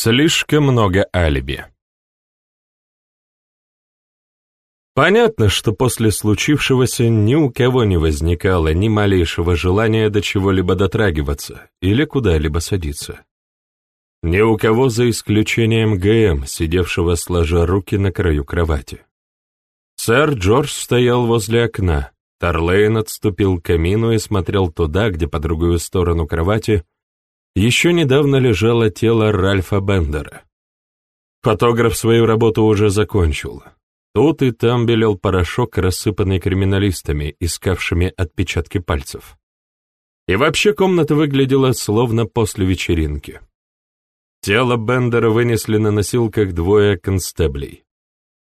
Слишком много алиби. Понятно, что после случившегося ни у кого не возникало ни малейшего желания до чего-либо дотрагиваться или куда-либо садиться. Ни у кого за исключением ГМ, сидевшего сложа руки на краю кровати. Сэр Джордж стоял возле окна, Тарлейн отступил к камину и смотрел туда, где по другую сторону кровати еще недавно лежало тело Ральфа Бендера. Фотограф свою работу уже закончил. Тут и там белел порошок, рассыпанный криминалистами, искавшими отпечатки пальцев. И вообще комната выглядела словно после вечеринки. Тело Бендера вынесли на носилках двое констеблей.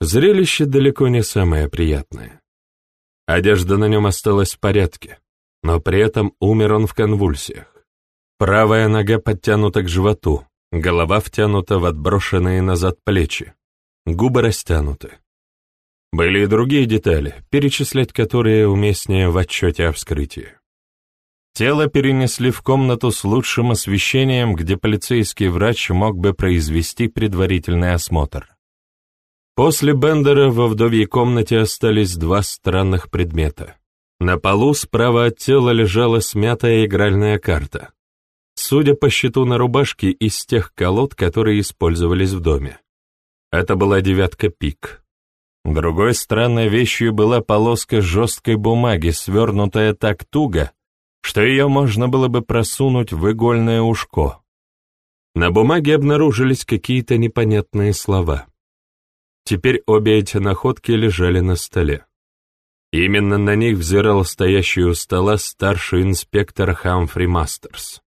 Зрелище далеко не самое приятное. Одежда на нем осталась в порядке, но при этом умер он в конвульсиях. Правая нога подтянута к животу, голова втянута в отброшенные назад плечи, губы растянуты. Были и другие детали, перечислять которые уместнее в отчете о вскрытии. Тело перенесли в комнату с лучшим освещением, где полицейский врач мог бы произвести предварительный осмотр. После Бендера во вдовьей комнате остались два странных предмета. На полу справа от тела лежала смятая игральная карта. Судя по счету на рубашке, из тех колод, которые использовались в доме. Это была девятка пик. Другой странной вещью была полоска жесткой бумаги, свернутая так туго, что ее можно было бы просунуть в игольное ушко. На бумаге обнаружились какие-то непонятные слова. Теперь обе эти находки лежали на столе. Именно на них взирал стоящий у стола старший инспектор Хамфри Мастерс.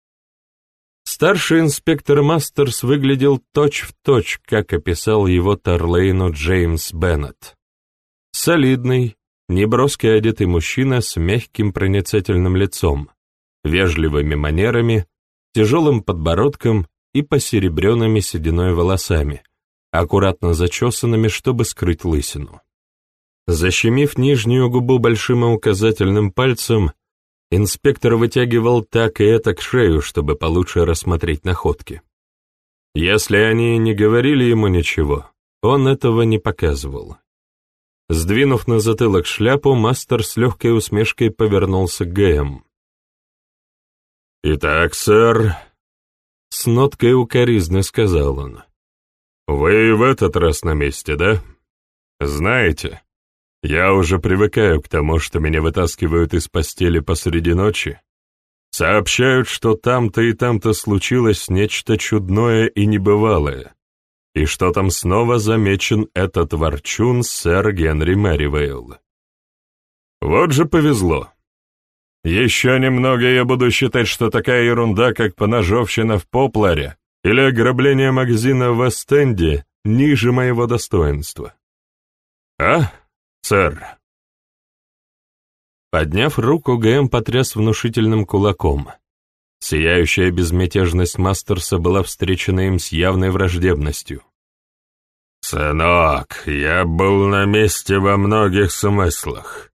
Старший инспектор Мастерс выглядел точь-в-точь, точь, как описал его Тарлейну Джеймс Беннет. Солидный, неброски одетый мужчина с мягким проницательным лицом, вежливыми манерами, тяжелым подбородком и посеребренными сединой волосами, аккуратно зачесанными, чтобы скрыть лысину. Защемив нижнюю губу большим и указательным пальцем, Инспектор вытягивал так и это к шею, чтобы получше рассмотреть находки. Если они не говорили ему ничего, он этого не показывал. Сдвинув на затылок шляпу, мастер с легкой усмешкой повернулся к ГМ. «Итак, сэр», — с ноткой укоризны сказал он, — «вы в этот раз на месте, да? Знаете, я уже привыкаю к тому, что меня вытаскивают из постели посреди ночи. Сообщают, что там-то и там-то случилось нечто чудное и небывалое, и что там снова замечен этот ворчун сэр Генри Мэривейл. Вот же повезло. Еще немного я буду считать, что такая ерунда, как поножовщина в Попларе или ограбление магазина в Эстенде, ниже моего достоинства. А? «Сэр!» Подняв руку, ГМ потряс внушительным кулаком. Сияющая безмятежность Мастерса была встречена им с явной враждебностью. «Сынок, я был на месте во многих смыслах.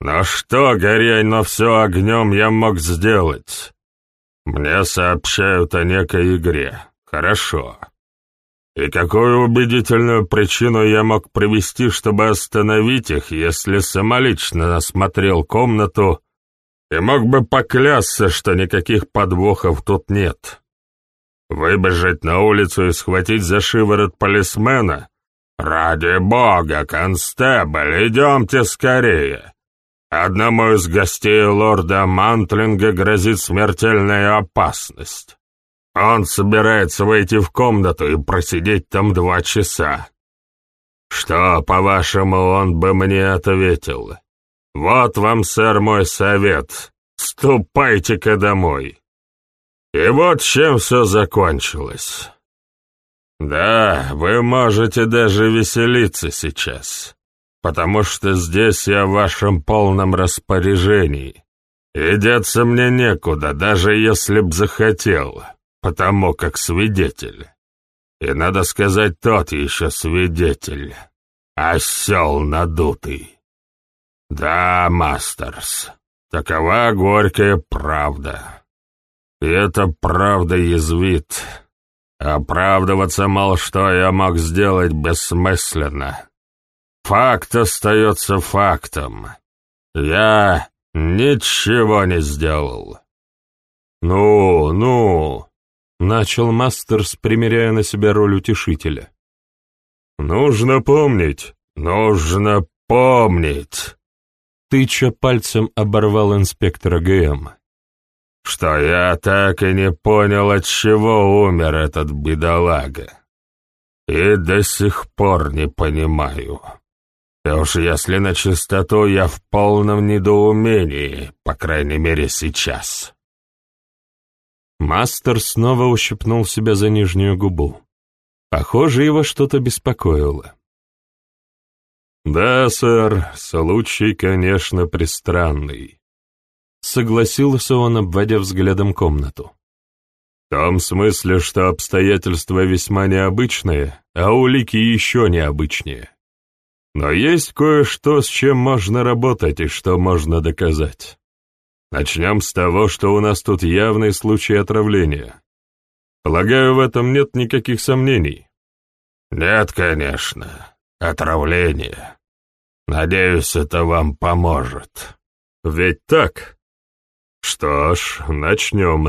Но что, горяй, но все огнем я мог сделать? Мне сообщают о некой игре. Хорошо. И какую убедительную причину я мог привести, чтобы остановить их, если самолично осмотрел комнату и мог бы поклясться, что никаких подвохов тут нет? Выбежать на улицу и схватить за шиворот полисмена? Ради бога, констебль, идемте скорее. Одному из гостей лорда Мантлинга грозит смертельная опасность. Он собирается войти в комнату и просидеть там два часа. Что, по-вашему, он бы мне ответил? Вот вам, сэр, мой совет. Ступайте-ка домой. И вот чем все закончилось. Да, вы можете даже веселиться сейчас, потому что здесь я в вашем полном распоряжении. И деться мне некуда, даже если б захотел потому как свидетель. И, надо сказать, тот еще свидетель. Осел надутый. Да, Мастерс, такова горькая правда. И эта правда язвит. Оправдываться, мол, что я мог сделать, бессмысленно. Факт остается фактом. Я ничего не сделал. «Ну, ну», — начал Мастерс, примеряя на себя роль утешителя. «Нужно помнить, нужно помнить!» Тыча пальцем оборвал инспектора ГМ. «Что я так и не понял, от чего умер этот бедолага. И до сих пор не понимаю. И уж если на чистоту, я в полном недоумении, по крайней мере, сейчас». Мастер снова ущипнул себя за нижнюю губу. Похоже, его что-то беспокоило. «Да, сэр, случай, конечно, пристранный», — согласился он, обводя взглядом комнату. «В том смысле, что обстоятельства весьма необычные, а улики еще необычнее. Но есть кое-что, с чем можно работать и что можно доказать. Начнем с того, что у нас тут явный случай отравления. Полагаю, в этом нет никаких сомнений. Нет, конечно. Отравление. Надеюсь, это вам поможет. Ведь так? Что ж, начнем.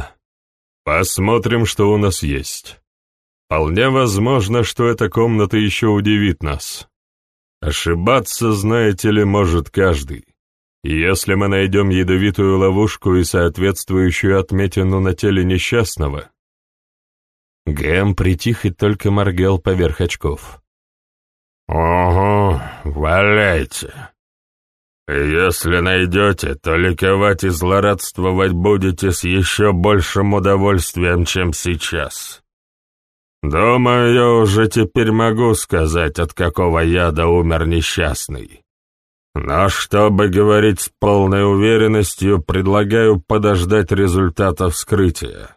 Посмотрим, что у нас есть. Вполне возможно, что эта комната еще удивит нас. Ошибаться, знаете ли, может каждый. Если мы найдем ядовитую ловушку и соответствующую отметину на теле несчастного... Гэм притих и только моргал поверх очков. «Ого, валяйте. Если найдете, то ликовать и злорадствовать будете с еще большим удовольствием, чем сейчас. Думаю, я уже теперь могу сказать, от какого яда умер несчастный. Но чтобы говорить с полной уверенностью, предлагаю подождать результата вскрытия.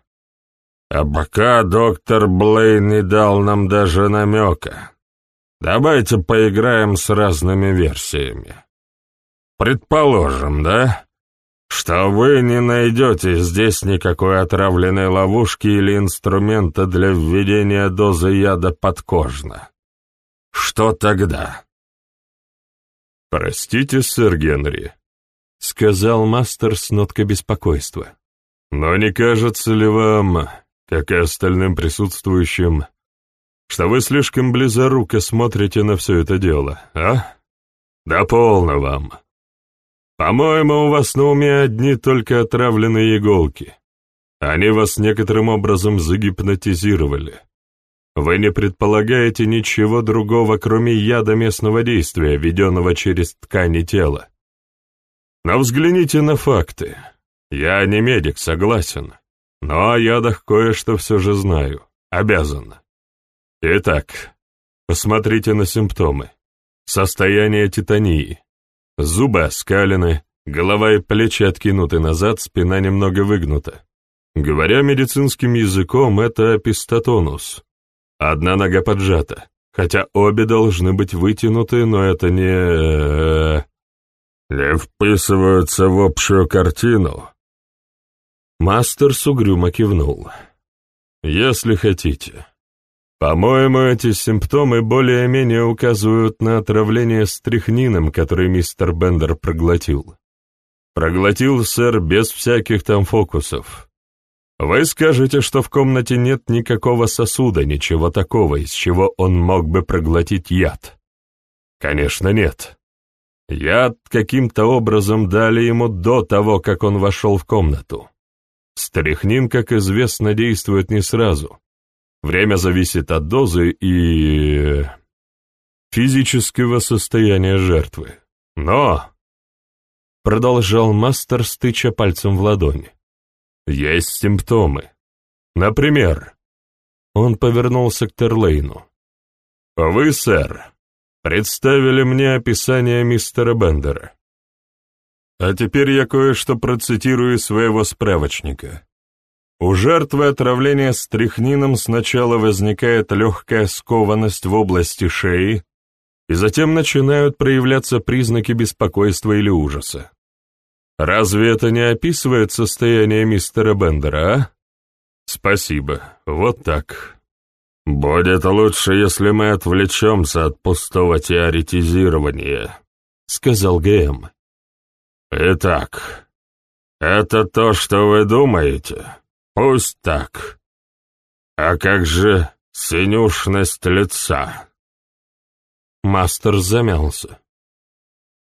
А пока доктор Блейн не дал нам даже намека. Давайте поиграем с разными версиями. Предположим, да, что вы не найдете здесь никакой отравленной ловушки или инструмента для введения дозы яда подкожно. Что тогда? «Простите, сэр Генри», — сказал мастер с ноткой беспокойства. «Но не кажется ли вам, как и остальным присутствующим, что вы слишком близоруко смотрите на все это дело, а? Да полно вам. По-моему, у вас на уме одни только отравленные иголки. Они вас некоторым образом загипнотизировали. Вы не предполагаете ничего другого, кроме яда местного действия, введенного через ткани тела. Но взгляните на факты. Я не медик, согласен. Но о ядах кое-что все же знаю. Обязан. Итак, посмотрите на симптомы. Состояние титании. Зубы оскалены, голова и плечи откинуты назад, спина немного выгнута. Говоря медицинским языком, это апистотонус. Одна нога поджата, хотя обе должны быть вытянуты, но это не... Э, не вписываются в общую картину. Мастер угрюмо кивнул. Если хотите. По-моему, эти симптомы более-менее указывают на отравление стрихнином, который мистер Бендер проглотил. Проглотил, сэр, без всяких там фокусов. Вы скажете, что в комнате нет никакого сосуда, ничего такого, из чего он мог бы проглотить яд. Конечно, нет. Яд каким-то образом дали ему до того, как он вошел в комнату. Стряхнин, как известно, действует не сразу. Время зависит от дозы и... физического состояния жертвы. Но... Продолжал мастер, стыча пальцем в ладонь. Есть симптомы. Например, он повернулся к Терлейну. «Вы, сэр, представили мне описание мистера Бендера. А теперь я кое-что процитирую своего справочника. У жертвы отравления стрихнином сначала возникает легкая скованность в области шеи, и затем начинают проявляться признаки беспокойства или ужаса. Разве это не описывает состояние мистера Бендера, а? Спасибо, вот так. «Будет лучше, если мы отвлечемся от пустого теоретизирования», — сказал ГМ. «Итак, это то, что вы думаете? Пусть так. А как же синюшность лица?» Мастер замялся.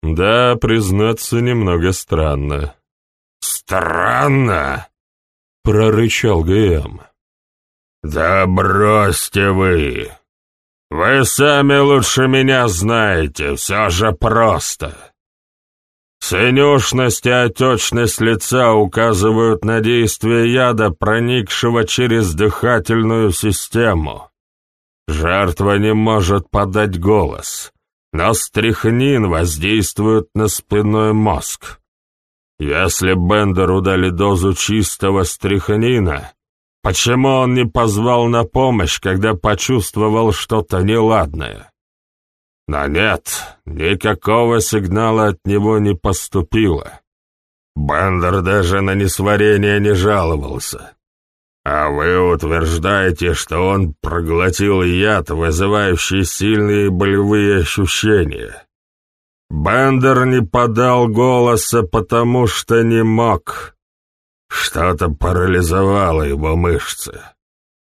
«Да, признаться, немного странно». «Странно?» — прорычал ГМ. «Да бросьте вы! Вы сами лучше меня знаете, все же просто. Синюшность и отечность лица указывают на действие яда, проникшего через дыхательную систему. Жертва не может подать голос, но стрихнин воздействует на спинной мозг. Если Бендеру дали дозу чистого стрихнина, Почему он не позвал на помощь, когда почувствовал что-то неладное? Но нет, никакого сигнала от него не поступило. Бендер даже на несварение не жаловался. А вы утверждаете, что он проглотил яд, вызывающий сильные болевые ощущения. Бендер не подал голоса, потому что не мог. Что-то парализовало его мышцы.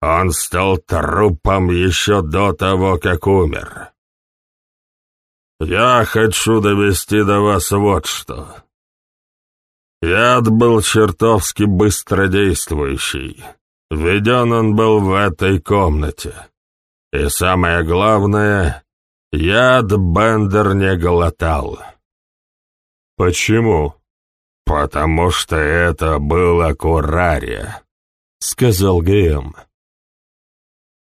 Он стал трупом еще до того, как умер. Я хочу довести до вас вот что. Яд был чертовски быстродействующий. Введен он был в этой комнате. И самое главное, яд Бендер не глотал. «Почему?» «Потому что это было Курария», — сказал ГМ.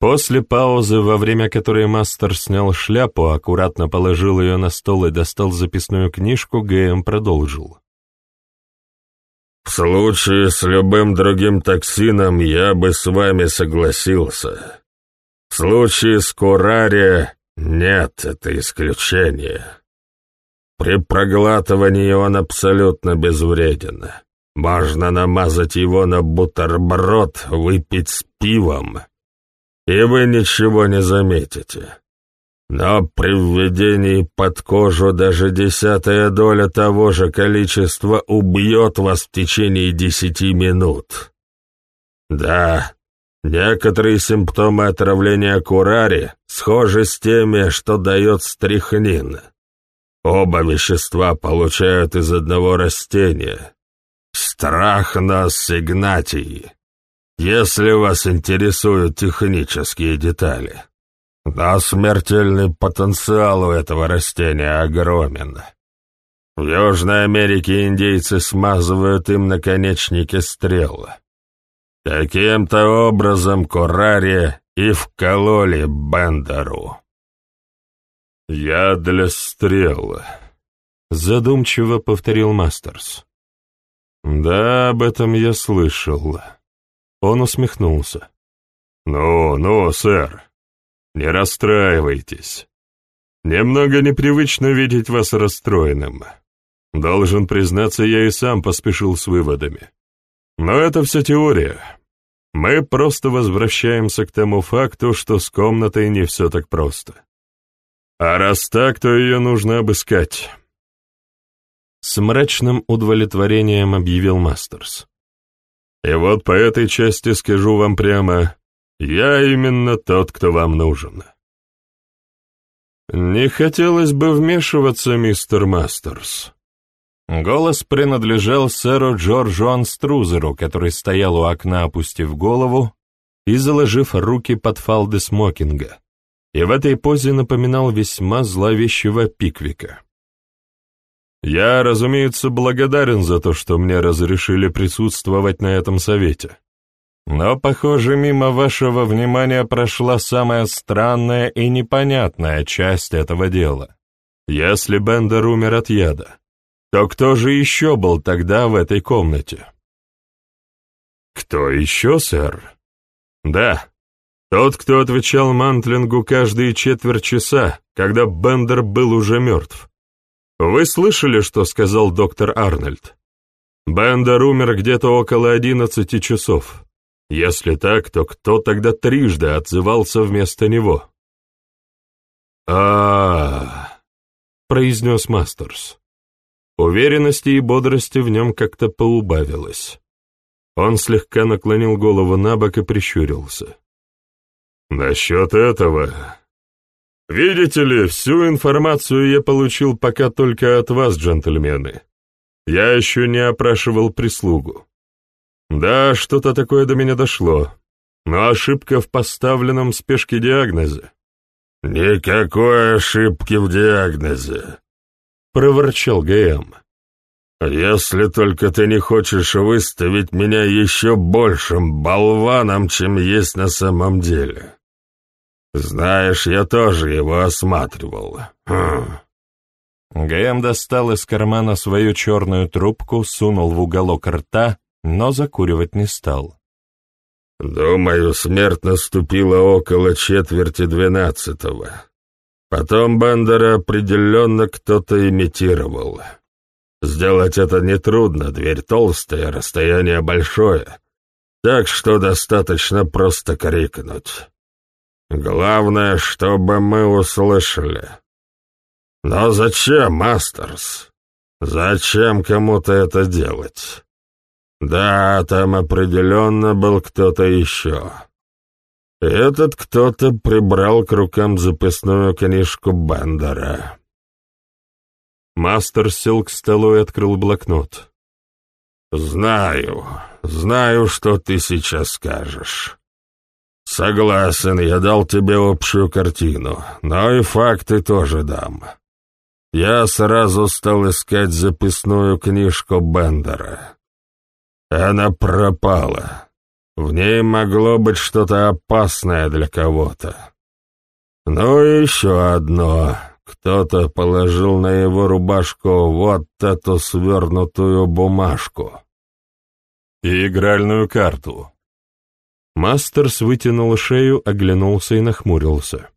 После паузы, во время которой мастер снял шляпу, аккуратно положил ее на стол и достал записную книжку, ГМ продолжил. «В случае с любым другим токсином я бы с вами согласился. В случае с Курария нет, это исключение. При проглатывании он абсолютно безвреден. Можно намазать его на бутерброд, выпить с пивом, и вы ничего не заметите. Но при введении под кожу даже десятая доля того же количества убьет вас в течение десяти минут. Да, некоторые симптомы отравления курари схожи с теми, что дает стрихнин. Оба вещества получают из одного растения. Страх нас Игнатий, если вас интересуют технические детали. Но смертельный потенциал у этого растения огромен. В Южной Америке индейцы смазывают им наконечники стрел. Таким-то образом Курари и вкололи Бендеру. «Я для стрел», — задумчиво повторил Мастерс. «Да, об этом я слышал». Он усмехнулся. «Ну, ну, сэр, не расстраивайтесь. Немного непривычно видеть вас расстроенным. Должен признаться, я и сам поспешил с выводами. Но это все теория. Мы просто возвращаемся к тому факту, что с комнатой не все так просто. А раз так, то ее нужно обыскать. С мрачным удовлетворением объявил Мастерс. И вот по этой части скажу вам прямо, я именно тот, кто вам нужен. Не хотелось бы вмешиваться, мистер Мастерс. Голос принадлежал сэру Джорджу Анструзеру, который стоял у окна, опустив голову и заложив руки под фалды смокинга и в этой позе напоминал весьма зловещего пиквика. «Я, разумеется, благодарен за то, что мне разрешили присутствовать на этом совете. Но, похоже, мимо вашего внимания прошла самая странная и непонятная часть этого дела. Если Бендер умер от яда, то кто же еще был тогда в этой комнате?» «Кто еще, сэр?» «Да, тот, кто отвечал Мантлингу каждые четверть часа, когда Бендер был уже мертв. Вы слышали, что сказал доктор Арнольд? Бендер умер где-то около одиннадцати часов. Если так, то кто тогда трижды отзывался вместо него? а, произнес Мастерс. Уверенности и бодрости в нем как-то поубавилось. Он слегка наклонил голову на бок и прищурился. «Насчет этого...» «Видите ли, всю информацию я получил пока только от вас, джентльмены. Я еще не опрашивал прислугу. Да, что-то такое до меня дошло, но ошибка в поставленном спешке диагнозе». «Никакой ошибки в диагнозе», — проворчал ГМ. «Если только ты не хочешь выставить меня еще большим болваном, чем есть на самом деле. Знаешь, я тоже его осматривал. Хм. ГМ достал из кармана свою черную трубку, сунул в уголок рта, но закуривать не стал. «Думаю, смерть наступила около четверти двенадцатого. Потом Бендера определенно кто-то имитировал. Сделать это нетрудно, дверь толстая, расстояние большое, так что достаточно просто крикнуть. Главное, чтобы мы услышали. Но зачем, Мастерс? Зачем кому-то это делать? Да, там определенно был кто-то еще. Этот кто-то прибрал к рукам записную книжку Бендера. Мастер сел к столу и открыл блокнот. «Знаю, знаю, что ты сейчас скажешь. Согласен, я дал тебе общую картину, но и факты тоже дам. Я сразу стал искать записную книжку Бендера. Она пропала. В ней могло быть что-то опасное для кого-то. Ну и еще одно. Кто-то положил на его рубашку вот эту свернутую бумажку. И игральную карту. Мастерс вытянул шею, оглянулся и нахмурился.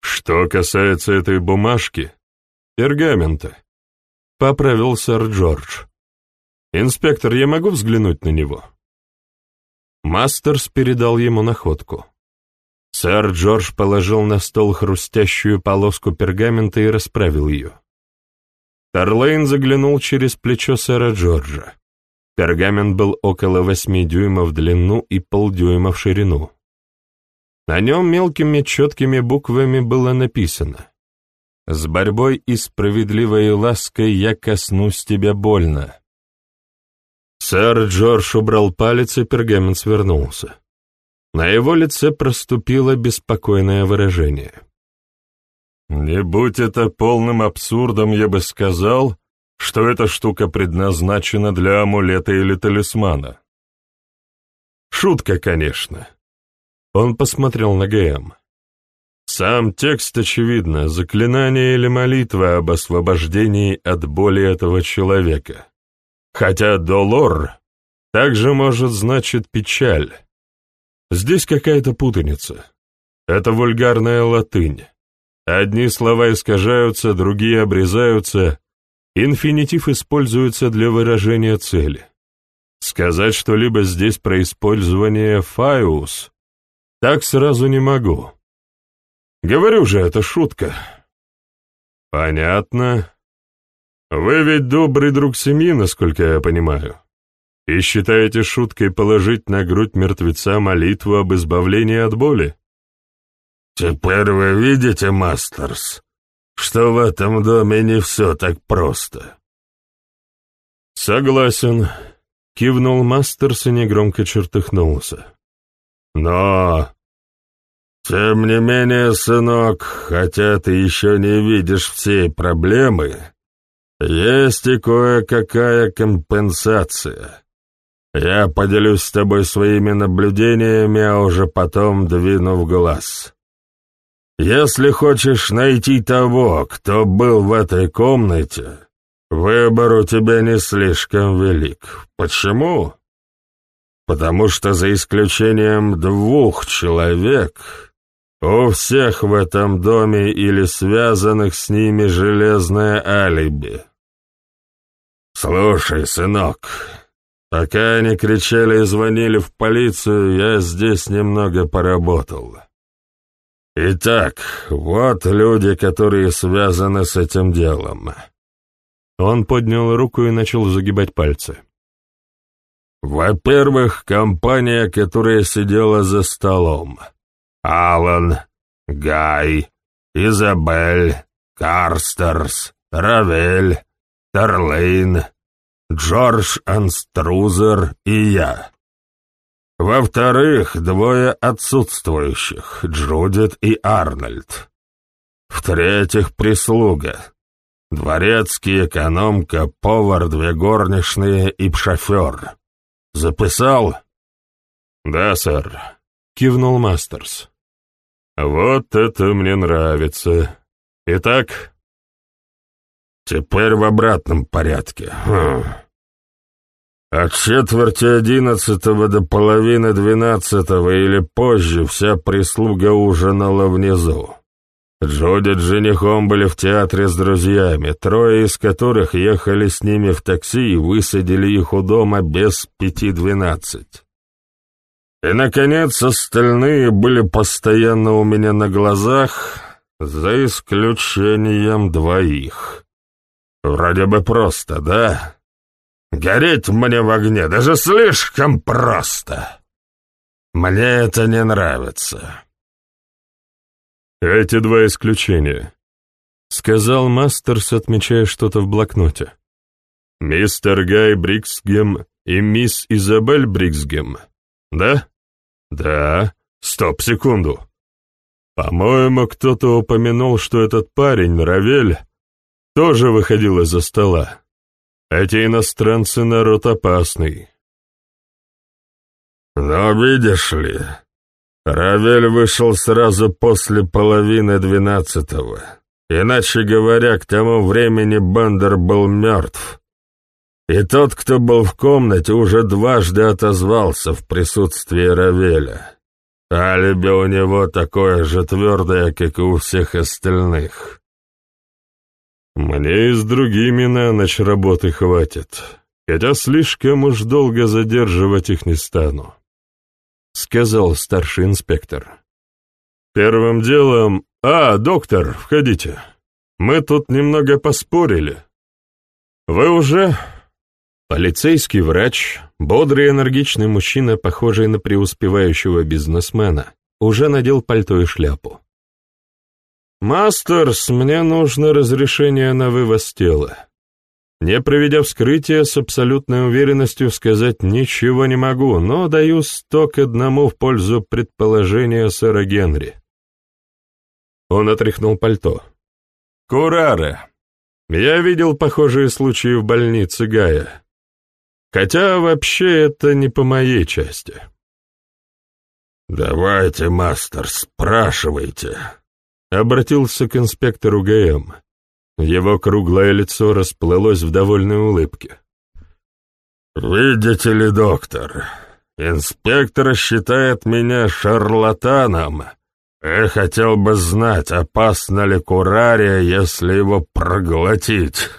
Что касается этой бумажки, пергамента, поправил сэр Джордж. Инспектор, я могу взглянуть на него? Мастерс передал ему находку. Сэр Джордж положил на стол хрустящую полоску пергамента и расправил ее. Тарлейн заглянул через плечо сэра Джорджа. Пергамент был около восьми дюймов в длину и полдюйма в ширину. На нем мелкими четкими буквами было написано «С борьбой и справедливой лаской я коснусь тебя больно». Сэр Джордж убрал палец, и пергамент свернулся. На его лице проступило беспокойное выражение. «Не будь это полным абсурдом, я бы сказал, что эта штука предназначена для амулета или талисмана. Шутка, конечно. Он посмотрел на ГМ. Сам текст, очевидно, заклинание или молитва об освобождении от боли этого человека. Хотя «долор» также может значить «печаль». Здесь какая-то путаница. Это вульгарная латынь. Одни слова искажаются, другие обрезаются. Инфинитив используется для выражения цели. Сказать что-либо здесь про использование «фаиус» так сразу не могу. Говорю же, это шутка. Понятно. Вы ведь добрый друг семьи, насколько я понимаю и считаете шуткой положить на грудь мертвеца молитву об избавлении от боли? Теперь вы видите, Мастерс, что в этом доме не все так просто. Согласен, кивнул Мастерс и негромко чертыхнулся. Но... Тем не менее, сынок, хотя ты еще не видишь всей проблемы, есть и кое-какая компенсация. Я поделюсь с тобой своими наблюдениями, а уже потом двину в глаз. Если хочешь найти того, кто был в этой комнате, выбор у тебя не слишком велик. Почему? Потому что за исключением двух человек, у всех в этом доме или связанных с ними железное алиби. Слушай, сынок, Пока они кричали и звонили в полицию, я здесь немного поработал. Итак, вот люди, которые связаны с этим делом. Он поднял руку и начал загибать пальцы. Во-первых, компания, которая сидела за столом. Алан, Гай, Изабель, Карстерс, Равель, Терлейн, Джордж Анструзер и я. Во-вторых, двое отсутствующих, Джудит и Арнольд. В-третьих, прислуга. Дворецкий, экономка, повар, две горничные и шофер. Записал? Да, сэр, кивнул Мастерс. Вот это мне нравится. Итак? Теперь в обратном порядке. Хм. От четверти одиннадцатого до половины двенадцатого или позже вся прислуга ужинала внизу. Джуди женихом были в театре с друзьями, трое из которых ехали с ними в такси и высадили их у дома без пяти двенадцать. И, наконец, остальные были постоянно у меня на глазах, за исключением двоих. Вроде бы просто, да? Гореть мне в огне даже слишком просто. Мне это не нравится. Эти два исключения, — сказал Мастерс, отмечая что-то в блокноте. Мистер Гай Бриксгем и мисс Изабель Бриксгем, да? Да. Стоп, секунду. По-моему, кто-то упомянул, что этот парень, Равель, тоже выходил из-за стола. Эти иностранцы народ опасный. Но видишь ли, Равель вышел сразу после половины двенадцатого. Иначе говоря, к тому времени Бандер был мертв. И тот, кто был в комнате, уже дважды отозвался в присутствии Равеля. Алиби у него такое же твердое, как и у всех остальных. Мне и с другими на ночь работы хватит, хотя слишком уж долго задерживать их не стану», — сказал старший инспектор. «Первым делом... А, доктор, входите. Мы тут немного поспорили. Вы уже...» Полицейский врач, бодрый и энергичный мужчина, похожий на преуспевающего бизнесмена, уже надел пальто и шляпу. «Мастерс, мне нужно разрешение на вывоз тела. Не проведя вскрытие, с абсолютной уверенностью сказать ничего не могу, но даю сто к одному в пользу предположения сэра Генри». Он отряхнул пальто. «Курара. Я видел похожие случаи в больнице Гая. Хотя вообще это не по моей части». «Давайте, мастер, спрашивайте», Обратился к инспектору ГМ. Его круглое лицо расплылось в довольной улыбке. «Видите ли, доктор, инспектор считает меня шарлатаном и хотел бы знать, опасно ли курария, если его проглотить.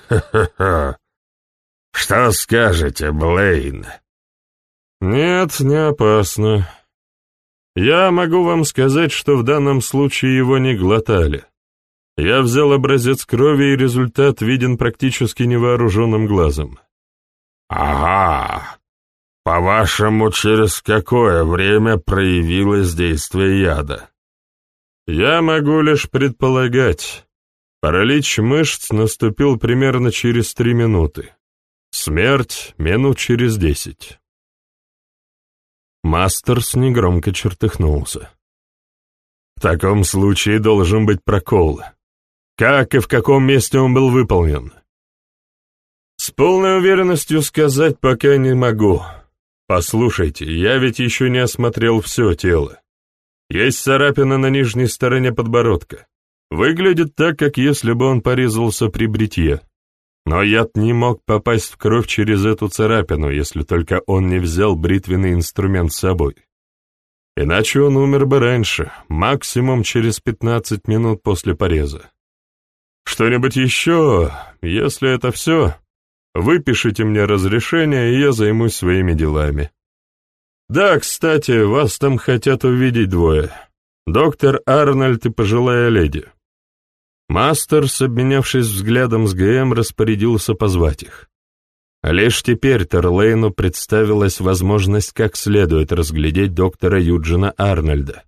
Что скажете, Блейн?» «Нет, не опасно», я могу вам сказать, что в данном случае его не глотали. Я взял образец крови, и результат виден практически невооруженным глазом. Ага. По-вашему, через какое время проявилось действие яда? Я могу лишь предполагать. Паралич мышц наступил примерно через три минуты. Смерть — минут через десять. Мастерс негромко чертыхнулся. В таком случае должен быть прокол. Как и в каком месте он был выполнен? С полной уверенностью сказать пока не могу. Послушайте, я ведь еще не осмотрел все тело. Есть царапина на нижней стороне подбородка. Выглядит так, как если бы он порезался при бритье. Но яд не мог попасть в кровь через эту царапину, если только он не взял бритвенный инструмент с собой. Иначе он умер бы раньше, максимум через 15 минут после пореза. Что-нибудь еще, если это все? Выпишите мне разрешение, и я займусь своими делами. Да, кстати, вас там хотят увидеть двое. Доктор Арнольд и пожилая леди. Мастерс, обменявшись взглядом с ГМ, распорядился позвать их. Лишь теперь Терлейну представилась возможность как следует разглядеть доктора Юджина Арнольда.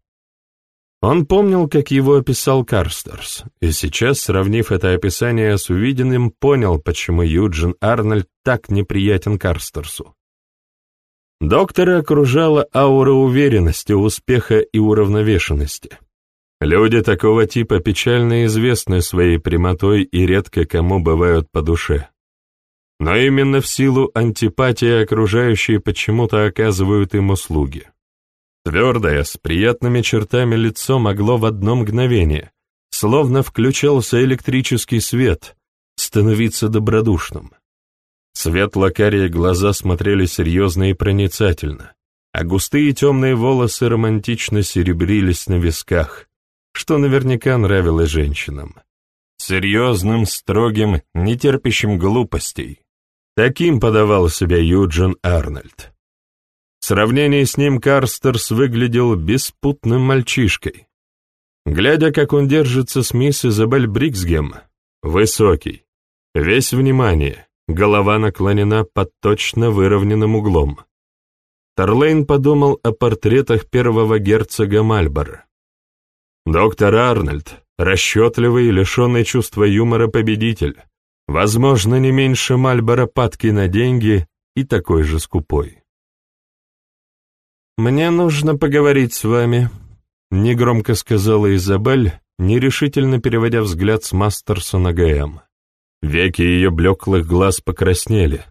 Он помнил, как его описал Карстерс, и сейчас, сравнив это описание с увиденным, понял, почему Юджин Арнольд так неприятен Карстерсу. Доктора окружала аура уверенности, успеха и уравновешенности. Люди такого типа печально известны своей прямотой и редко кому бывают по душе. Но именно в силу антипатии окружающие почему-то оказывают им услуги. Твердое, с приятными чертами лицо могло в одно мгновение, словно включался электрический свет, становиться добродушным. Светло-карие глаза смотрели серьезно и проницательно, а густые темные волосы романтично серебрились на висках, что наверняка нравилось женщинам. Серьезным, строгим, нетерпящим глупостей. Таким подавал себя Юджин Арнольд. В сравнении с ним Карстерс выглядел беспутным мальчишкой. Глядя, как он держится с мисс Изабель Бриксгем, высокий, весь внимание, голова наклонена под точно выровненным углом. Тарлейн подумал о портретах первого герцога Мальборо. Доктор Арнольд, расчетливый, лишенный чувства юмора победитель, возможно, не меньше Мальборо падки на деньги и такой же скупой. «Мне нужно поговорить с вами», — негромко сказала Изабель, нерешительно переводя взгляд с Мастерса на ГМ. Веки ее блеклых глаз покраснели,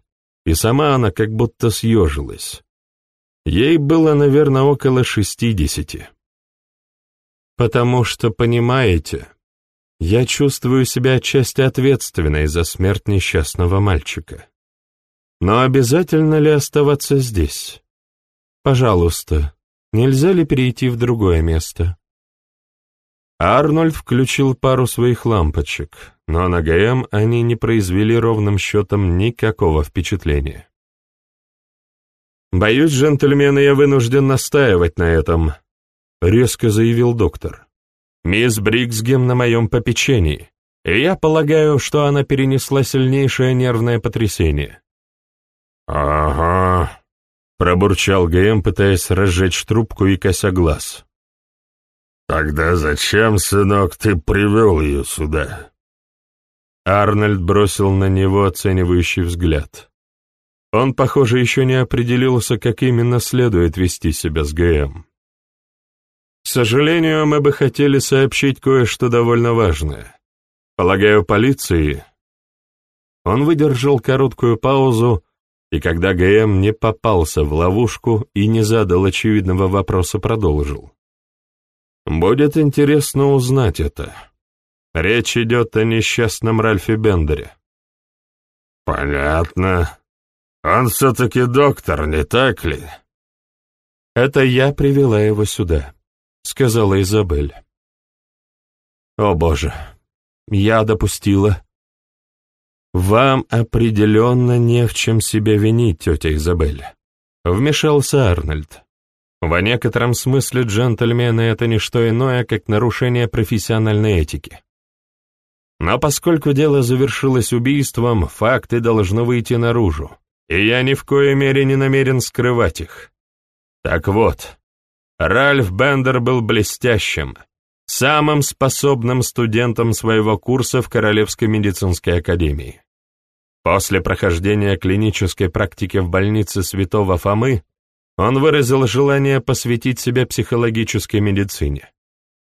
и сама она как будто съежилась. Ей было, наверное, около шестидесяти. «Потому что, понимаете, я чувствую себя отчасти ответственной за смерть несчастного мальчика. Но обязательно ли оставаться здесь?» «Пожалуйста, нельзя ли перейти в другое место?» Арнольд включил пару своих лампочек, но на ГМ они не произвели ровным счетом никакого впечатления. «Боюсь, джентльмены, я вынужден настаивать на этом», — резко заявил доктор. «Мисс Бриксгем на моем попечении, и я полагаю, что она перенесла сильнейшее нервное потрясение». «Ага», Пробурчал ГМ, пытаясь разжечь трубку и кося глаз. «Тогда зачем, сынок, ты привел ее сюда?» Арнольд бросил на него оценивающий взгляд. Он, похоже, еще не определился, как именно следует вести себя с ГМ. «К сожалению, мы бы хотели сообщить кое-что довольно важное. Полагаю, полиции...» Он выдержал короткую паузу, и когда ГМ не попался в ловушку и не задал очевидного вопроса, продолжил. «Будет интересно узнать это. Речь идет о несчастном Ральфе Бендере». «Понятно. Он все-таки доктор, не так ли?» «Это я привела его сюда», — сказала Изабель. «О, Боже, я допустила...» «Вам определенно не в чем себя винить, тетя Изабель», — вмешался Арнольд. «Во некотором смысле джентльмены — это не что иное, как нарушение профессиональной этики. Но поскольку дело завершилось убийством, факты должны выйти наружу, и я ни в коей мере не намерен скрывать их. Так вот, Ральф Бендер был блестящим, самым способным студентом своего курса в Королевской медицинской академии. После прохождения клинической практики в больнице Святого Фомы он выразил желание посвятить себя психологической медицине,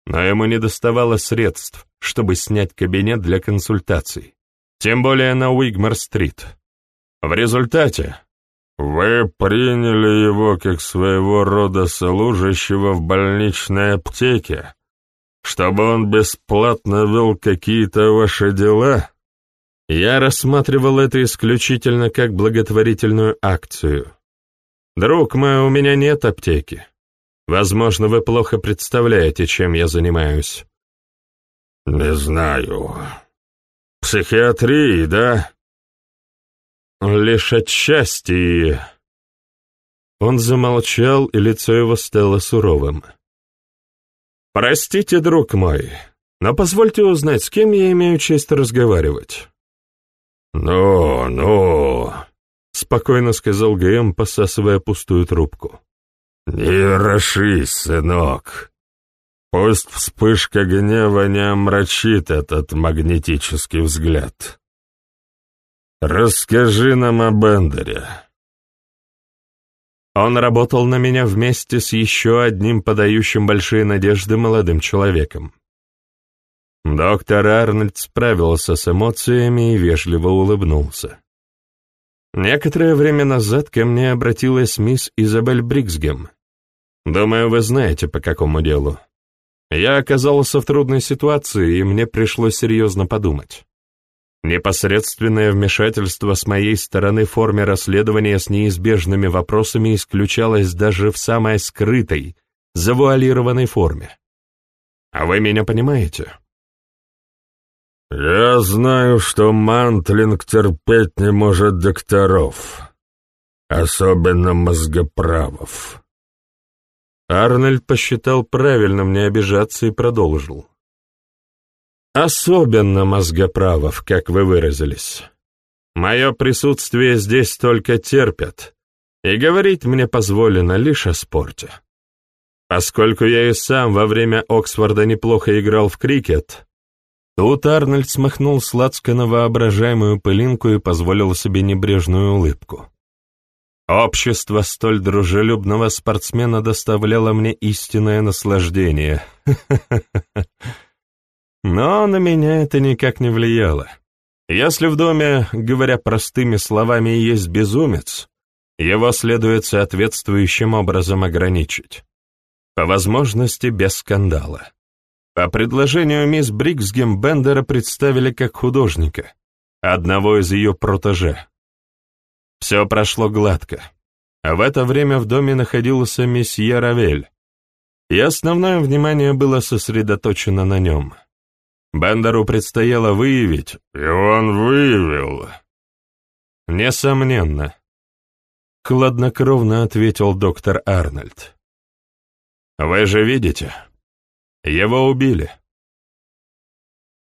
но ему не доставало средств, чтобы снять кабинет для консультаций, тем более на Уигмар-стрит. В результате «Вы приняли его как своего рода служащего в больничной аптеке, чтобы он бесплатно вел какие-то ваши дела?» Я рассматривал это исключительно как благотворительную акцию. Друг мой, у меня нет аптеки. Возможно, вы плохо представляете, чем я занимаюсь. Не знаю. Психиатрии, да? Лишь отчасти...» Он замолчал, и лицо его стало суровым. «Простите, друг мой, но позвольте узнать, с кем я имею честь разговаривать». «Ну, ну...» — спокойно сказал ГМ, посасывая пустую трубку. «Не рошись, сынок. Пусть вспышка гнева не омрачит этот магнетический взгляд. Расскажи нам о Бендере». Он работал на меня вместе с еще одним подающим большие надежды молодым человеком. Доктор Арнольд справился с эмоциями и вежливо улыбнулся. Некоторое время назад ко мне обратилась мисс Изабель Бриксгем. Думаю, вы знаете, по какому делу. Я оказался в трудной ситуации, и мне пришлось серьезно подумать. Непосредственное вмешательство с моей стороны в форме расследования с неизбежными вопросами исключалось даже в самой скрытой, завуалированной форме. А вы меня понимаете? «Я знаю, что Мантлинг терпеть не может докторов, особенно мозгоправов». Арнольд посчитал правильным не обижаться и продолжил. «Особенно мозгоправов, как вы выразились. Мое присутствие здесь только терпят, и говорить мне позволено лишь о спорте. Поскольку я и сам во время Оксфорда неплохо играл в крикет, Тут Арнольд смахнул сладко на воображаемую пылинку и позволил себе небрежную улыбку. Общество столь дружелюбного спортсмена доставляло мне истинное наслаждение. Но на меня это никак не влияло. Если в доме, говоря простыми словами, есть безумец, его следует соответствующим образом ограничить. По возможности без скандала. По предложению мисс Бриксгем Бендера представили как художника, одного из ее протеже. Все прошло гладко, а в это время в доме находился месье Равель, и основное внимание было сосредоточено на нем. Бендеру предстояло выявить, и он выявил. Несомненно. Хладнокровно ответил доктор Арнольд. Вы же видите, его убили.